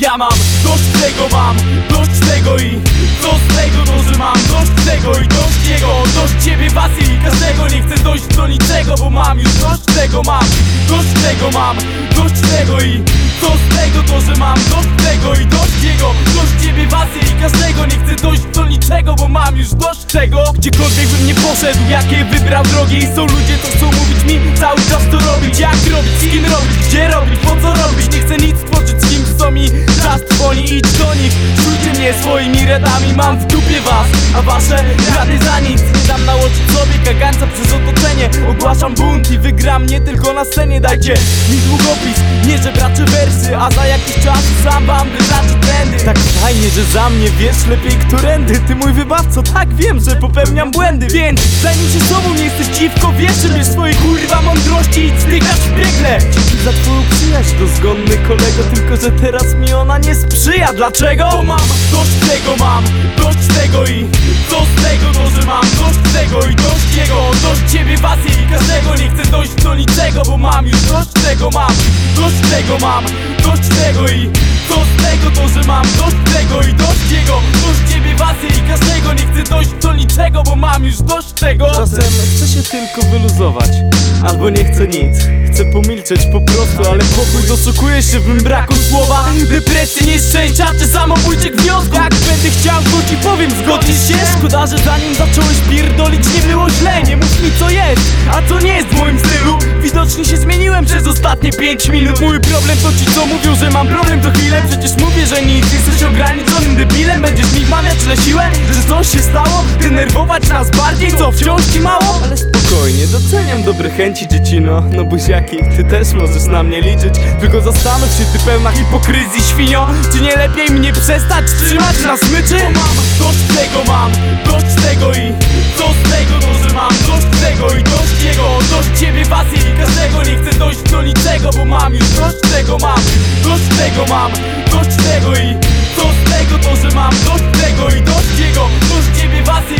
Ja mam dość tego mam, dość tego i co z tego to, że mam dość tego i dość jego. Dość ciebie was i każdego nie chcę dojść do niczego Bo mam już dość tego mam, dość tego mam, dość tego i co z tego to, że mam dość tego i dość jego. Dość ciebie was i każdego nie chcę dojść do niczego Bo mam już dość tego. Gdziekolwiek bym nie poszedł, jakie wybrał drogi I są ludzie, co chcą mówić mi cały czas to robić. Jak robić, z kim robić, gdzie robić, po co robić? Nie chcę nic tworzyć z kim, co mi czas trwoni Idź do nich, czujcie mnie swoimi redami Mam w dupie was, a wasze rady za nic Nie dam nałożyć sobie kagańca Ogłaszam bunt i wygram nie tylko na scenie Dajcie mi długopis, nie żebracze wersy A za jakiś czas sam wam wyznaczę trendy. Tak fajnie, że za mnie wiesz lepiej którędy. Ty mój wybawco, tak wiem, że popełniam błędy. Więc zajmij się sobą, nie jesteś dziwko Wiesz, że swojej kurwa mądrości i zdychasz w biegle. Dzięki za twoją przyjaźń, dozgonny kolego Tylko, że teraz mi ona nie sprzyja. Dlaczego? Bo mam dość tego mam, dość tego i co z tego to, że mam dość tego i jego Dość ciebie was i każdego nie chcę dojść do niczego Bo mam już dość tego mam, dość tego mam, dość tego i co z tego to, że mam chcę się tylko wyluzować. Albo nie chcę nic. Chcę pomilczeć po prostu, ale pokój doszukuję się w mym braku słowa Depresji, nieszczęścia czy samobójczych wniosków Jak będę chciał, to ci powiem, zgodzisz się? Szkoda, że zanim zacząłeś pierdolić nie było źle. Nie mów mi co jest, a co nie jest w moim stylu. Widocznie się zmieniłem przez ostatnie 5 minut. Mój problem to ci co mówią, że mam problem. To chwilę Przecież mówię, że nic, jesteś ograniczonym debilem Będziesz mi myślę siłę, że coś się stało Denerwować nas bardziej, co wciąż ci mało. Ale spokojnie, doceniam dobre chęci dziecino. No buziaki, ty też możesz na mnie liczyć. Tylko zastanów się, ty pełna hipokryzji świnio. Czy nie lepiej mnie przestać trzymać na smyczy? Bo mam dość tego mam, dość tego i Co z tego to, że mam. Dość tego i dość jego Dość ciebie Wasili, każdego. Nie chcę dojść do niczego Bo mam już dość tego mam, dość tego mam, dość tego i co z tego to, że mam dość tego i dość jego. Dość niebiewacy